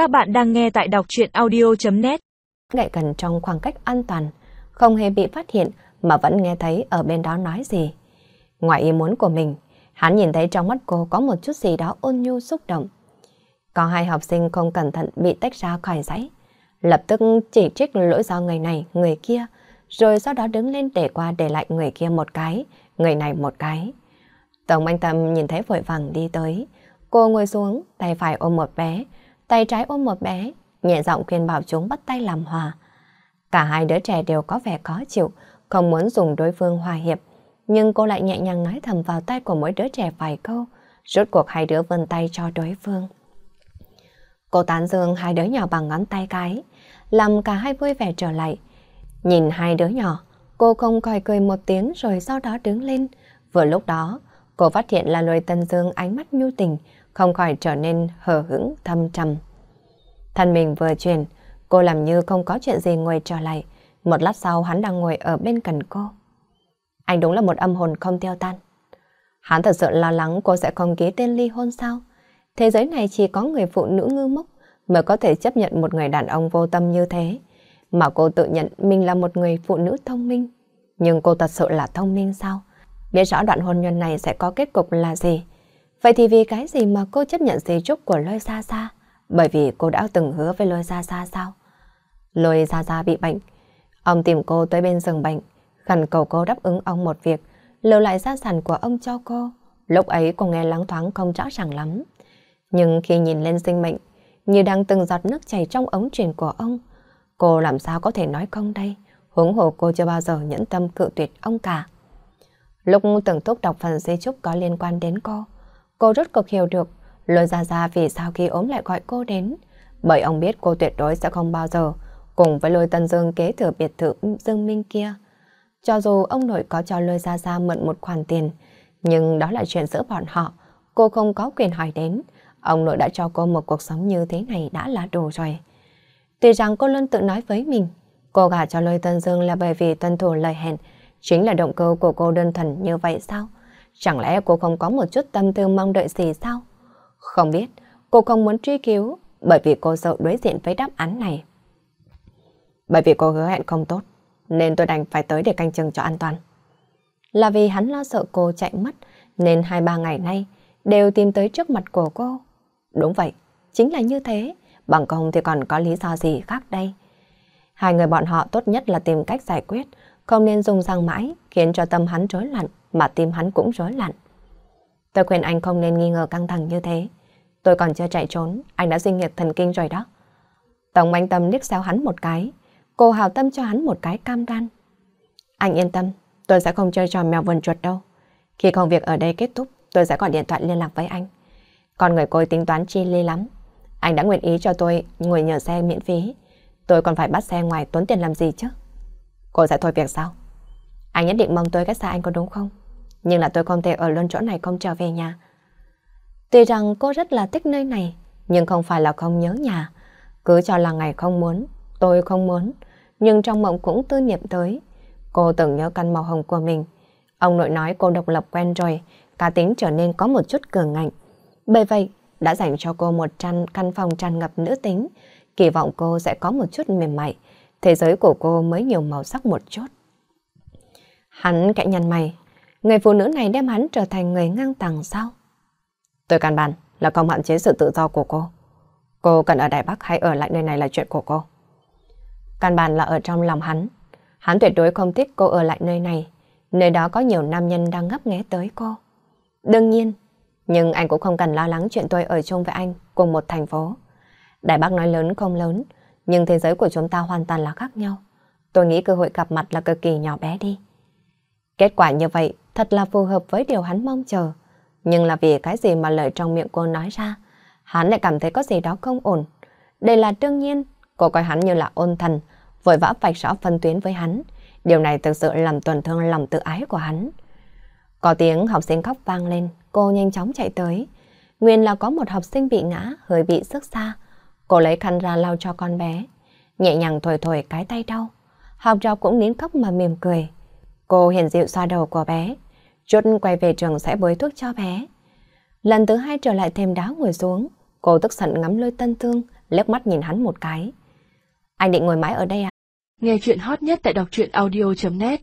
Các bạn đang nghe tại đọc chuyện audio.net Lại gần trong khoảng cách an toàn, không hề bị phát hiện mà vẫn nghe thấy ở bên đó nói gì. Ngoài ý muốn của mình, hắn nhìn thấy trong mắt cô có một chút gì đó ôn nhu xúc động. Có hai học sinh không cẩn thận bị tách ra khỏi giấy, lập tức chỉ trích lỗi do người này, người kia, rồi sau đó đứng lên để qua để lại người kia một cái, người này một cái. Tổng anh Tâm nhìn thấy vội vàng đi tới, cô ngồi xuống, tay phải ôm một bé, tay trái ôm một bé, nhẹ giọng khuyên bảo chúng bắt tay làm hòa. Cả hai đứa trẻ đều có vẻ khó chịu, không muốn dùng đối phương hòa hiệp, nhưng cô lại nhẹ nhàng nói thầm vào tay của mỗi đứa trẻ vài câu, rốt cuộc hai đứa vươn tay cho đối phương. Cô tán dương hai đứa nhỏ bằng ngón tay cái, làm cả hai vui vẻ trở lại. Nhìn hai đứa nhỏ, cô không còi cười một tiếng rồi sau đó đứng lên. Vừa lúc đó, cô phát hiện là lôi tân dương ánh mắt nhu tình, không khỏi trở nên hờ hững thâm trầm. Thân mình vừa chuyển, cô làm như không có chuyện gì ngồi trở lại. Một lát sau hắn đang ngồi ở bên cạnh cô. Anh đúng là một âm hồn không tiêu tan. Hắn thật sự lo lắng cô sẽ không ký tên ly hôn sao? Thế giới này chỉ có người phụ nữ ngư mốc mới có thể chấp nhận một người đàn ông vô tâm như thế. Mà cô tự nhận mình là một người phụ nữ thông minh. Nhưng cô thật sự là thông minh sao? Biết rõ đoạn hôn nhân này sẽ có kết cục là gì? Vậy thì vì cái gì mà cô chấp nhận di chúc của Lôi Sa Sa? Bởi vì cô đã từng hứa với Lôi Sa Sa sao? Lôi Sa Sa bị bệnh. Ông tìm cô tới bên giường bệnh, khẩn cầu cô đáp ứng ông một việc, lưu lại gia sản của ông cho cô. Lúc ấy cô nghe lắng thoáng không rõ ràng lắm. Nhưng khi nhìn lên sinh mệnh, như đang từng giọt nước chảy trong ống truyền của ông, cô làm sao có thể nói không đây? Huống hồ cô chưa bao giờ nhẫn tâm cự tuyệt ông cả. Lúc từng thúc đọc phần di chúc có liên quan đến cô, cô rốt cuộc hiểu được Lôi Gia Gia vì sao khi ốm lại gọi cô đến. Bởi ông biết cô tuyệt đối sẽ không bao giờ cùng với Lôi Tân Dương kế thừa biệt thự Dương Minh kia. Cho dù ông nội có cho Lôi Gia Gia mượn một khoản tiền, nhưng đó là chuyện giữa bọn họ, cô không có quyền hỏi đến. Ông nội đã cho cô một cuộc sống như thế này đã là đủ rồi. Tuy rằng cô luôn tự nói với mình, cô gả cho Lôi Tân Dương là bởi vì tuân thủ lời hẹn, chính là động cơ của cô đơn thuần như vậy sao? Chẳng lẽ cô không có một chút tâm tư mong đợi gì sao? Không biết, cô không muốn truy cứu bởi vì cô sợ đối diện với đáp án này. Bởi vì cô hứa hẹn không tốt, nên tôi đành phải tới để canh chừng cho an toàn. Là vì hắn lo sợ cô chạy mất, nên hai ba ngày nay đều tìm tới trước mặt của cô. Đúng vậy, chính là như thế, bằng không thì còn có lý do gì khác đây. Hai người bọn họ tốt nhất là tìm cách giải quyết, không nên dùng răng mãi, khiến cho tâm hắn rối loạn, mà tim hắn cũng rối loạn. Tôi khuyên anh không nên nghi ngờ căng thẳng như thế. Tôi còn chưa chạy trốn, anh đã sinh nghiệp thần kinh rồi đó. Tổng anh tâm liếc xéo hắn một cái, cô hào tâm cho hắn một cái cam đoan. Anh yên tâm, tôi sẽ không chơi trò mèo vườn chuột đâu. Khi công việc ở đây kết thúc, tôi sẽ gọi điện thoại liên lạc với anh. Còn người cô tính toán chi ly lắm. Anh đã nguyện ý cho tôi ngồi nhờ xe miễn phí. Tôi còn phải bắt xe ngoài tốn tiền làm gì chứ? Cô sẽ thôi việc sao? Anh nhất định mong tôi cách xa anh có đúng không? Nhưng là tôi không thể ở luôn chỗ này không trở về nhà. Tuy rằng cô rất là thích nơi này, nhưng không phải là không nhớ nhà. Cứ cho là ngày không muốn, tôi không muốn, nhưng trong mộng cũng tư niệm tới. Cô từng nhớ căn màu hồng của mình. Ông nội nói cô độc lập quen rồi, cá tính trở nên có một chút cường ngạnh. Bởi vậy, đã dành cho cô một căn căn phòng tràn ngập nữ tính, kỳ vọng cô sẽ có một chút mềm mại, thế giới của cô mới nhiều màu sắc một chút. Hắn cạnh nhăn mày, người phụ nữ này đem hắn trở thành người ngang tàng sao? Tôi căn bản là không hạn chế sự tự do của cô. Cô cần ở Đài Bắc hay ở lại nơi này là chuyện của cô. Căn bản là ở trong lòng hắn. Hắn tuyệt đối không thích cô ở lại nơi này. Nơi đó có nhiều nam nhân đang ngấp nghé tới cô. Đương nhiên, nhưng anh cũng không cần lo lắng chuyện tôi ở chung với anh cùng một thành phố. Đài Bắc nói lớn không lớn, nhưng thế giới của chúng ta hoàn toàn là khác nhau. Tôi nghĩ cơ hội gặp mặt là cực kỳ nhỏ bé đi. Kết quả như vậy thật là phù hợp với điều hắn mong chờ. Nhưng là vì cái gì mà lời trong miệng cô nói ra, hắn lại cảm thấy có gì đó không ổn. Đây là đương nhiên, cô coi hắn như là ôn thần, vội vã vạch rõ phân tuyến với hắn. Điều này thực sự làm tổn thương lòng tự ái của hắn. Có tiếng học sinh khóc vang lên, cô nhanh chóng chạy tới. Nguyên là có một học sinh bị ngã, hơi bị sức xa. Cô lấy khăn ra lau cho con bé, nhẹ nhàng thổi thổi cái tay đau. Học trò cũng nín khóc mà mỉm cười. Cô hiền dịu xoa đầu của bé, chút quay về trường sẽ bới thuốc cho bé. Lần thứ hai trở lại thêm đá ngồi xuống, cô tức giận ngắm lôi tân thương, liếc mắt nhìn hắn một cái. Anh định ngồi mãi ở đây à? Nghe chuyện hot nhất tại đọc truyện audio.net